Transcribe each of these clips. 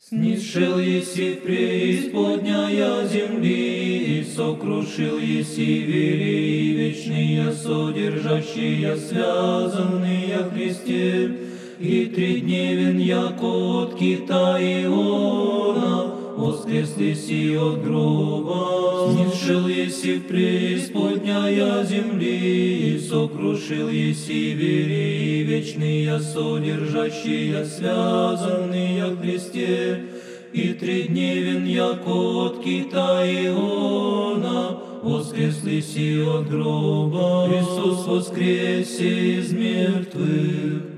Снисшел еси преисподняя земли, И сокрушил еси вери и вечные, Содержащие связанные Христе, И тридневен яко от кита Иона, Воскресли си от гроба. Снисшел еси преисподняя земли, И сокрушил еси вери и вечные, Содержащие связанные Христе, и тридневен яко от кита Иона, воскресли си от гроба. Христос воскресе из мертвых,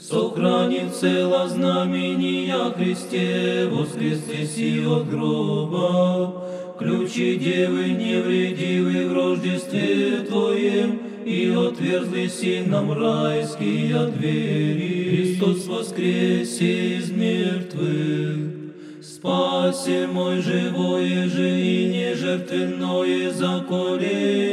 сохранит цело знамения Христе, воскресли си от гроба. Ключи девы невредивы в рождестве Твоем, и отверзли си нам райские двери. Христос воскресе из мертвых, Спаси мой живое же и не жертвенное заколение,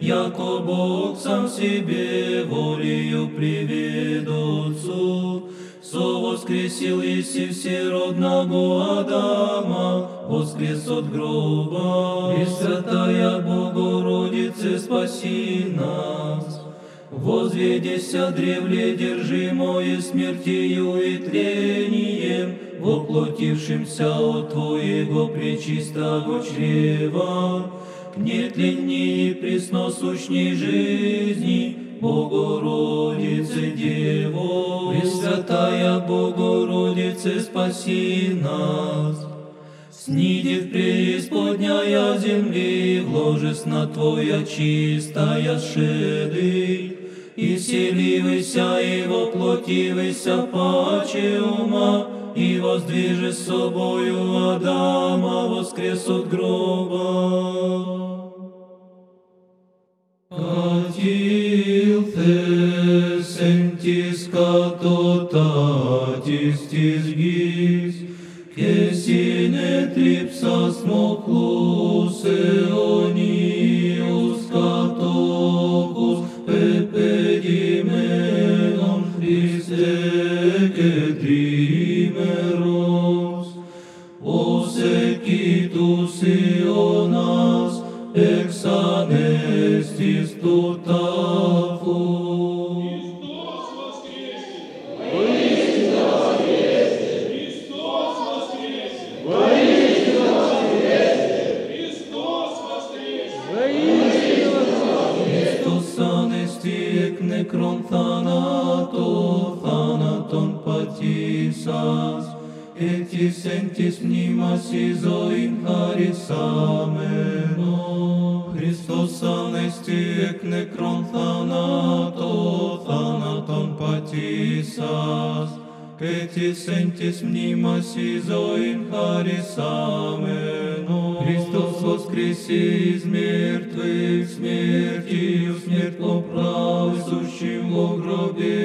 яко Бог сам себе волею привед Отцу. Со воскресил еси всеродного Адама, воскрес от гроба. И святая Богородице, спаси нас. Возведеся древле держимое смертью и тлением, воплотившимся от Твоего пречистого чрева, к нетленней и пресносущней жизни, Богородице Дево, Пресвятая Богородице, спаси нас. Снидев преисподняя земли, вложись на Твоя чистая шеды, и вселивайся и воплотивайся паче ума, и воздвижи с собою Адама воскрес от гроба. Ατήλθε εν της κατωτάτης της γης, και συνέτριψας μοχλούς αιωνίους κατόχους, πεπαιδημένων Χριστέ και τρίμερος, Hieros, osequitus ionas, ex anestis tu necron thanato, thanaton patisas νεκρών θάνατο, θάνατον πατήσας, ετης εν της μνήμας η ζωήν χαρισάμενο. Χριστός ανέστη εκ νεκρών θάνατο, θάνατον πατήσας, ετης εν της μνήμας η ζωήν χαρισάμενο. Христос воскресе из мертвых, смертью смерть поправ, сущим во гробе